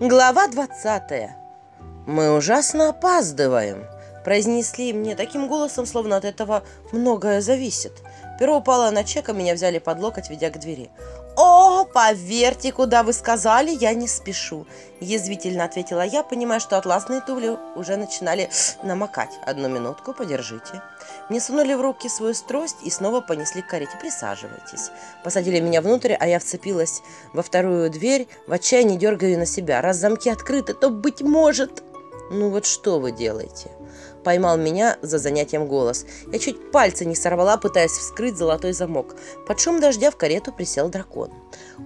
Глава 20. Мы ужасно опаздываем, произнесли мне таким голосом, словно от этого многое зависит. Перо упало на чек, а меня взяли под локоть, ведя к двери. «О, поверьте, куда вы сказали, я не спешу», – язвительно ответила я, понимая, что атласные туфли уже начинали намокать. «Одну минутку, подержите». Мне сунули в руки свою трость и снова понесли к карете. «Присаживайтесь». Посадили меня внутрь, а я вцепилась во вторую дверь, в отчаянии дергаю на себя. Раз замки открыты, то, быть может... «Ну вот что вы делаете?» Поймал меня за занятием голос. Я чуть пальцы не сорвала, пытаясь вскрыть золотой замок. Под шум дождя в карету присел дракон.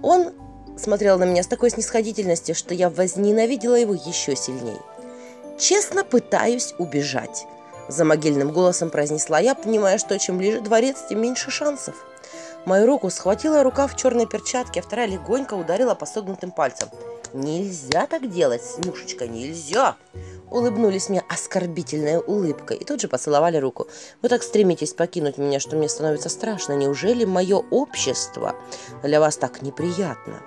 Он смотрел на меня с такой снисходительностью, что я возненавидела его еще сильнее. «Честно пытаюсь убежать», – за могильным голосом произнесла я, понимая, что чем ближе дворец, тем меньше шансов. Мою руку схватила рука в черной перчатке, а вторая легонько ударила по согнутым пальцам. «Нельзя так делать, Снюшечка, нельзя!» Улыбнулись мне оскорбительной улыбкой и тут же поцеловали руку. «Вы так стремитесь покинуть меня, что мне становится страшно. Неужели мое общество для вас так неприятно?»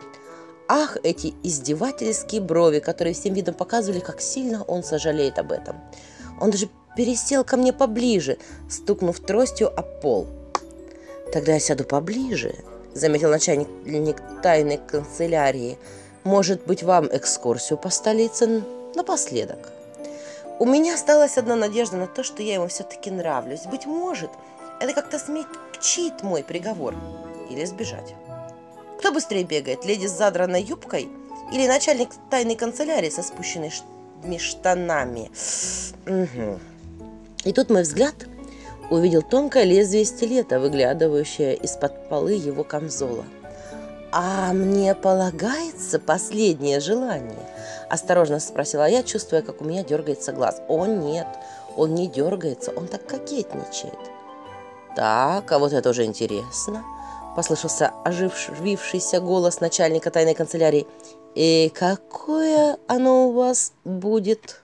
Ах, эти издевательские брови, которые всем видом показывали, как сильно он сожалеет об этом. Он даже пересел ко мне поближе, стукнув тростью об пол. «Тогда я сяду поближе», — заметил начальник тайной канцелярии. «Может быть, вам экскурсию по столице напоследок?» У меня осталась одна надежда на то, что я ему все-таки нравлюсь. Быть может, это как-то смягчит мой приговор. Или сбежать. Кто быстрее бегает, леди с задранной юбкой или начальник тайной канцелярии со спущенными штанами? Угу. И тут мой взгляд увидел тонкое лезвие стилета, выглядывающее из-под полы его камзола. «А мне полагается последнее желание?» – осторожно спросила я, чувствуя, как у меня дергается глаз. «О, нет, он не дергается, он так кокетничает». «Так, а вот это уже интересно», – послышался оживившийся голос начальника тайной канцелярии. «И какое оно у вас будет?»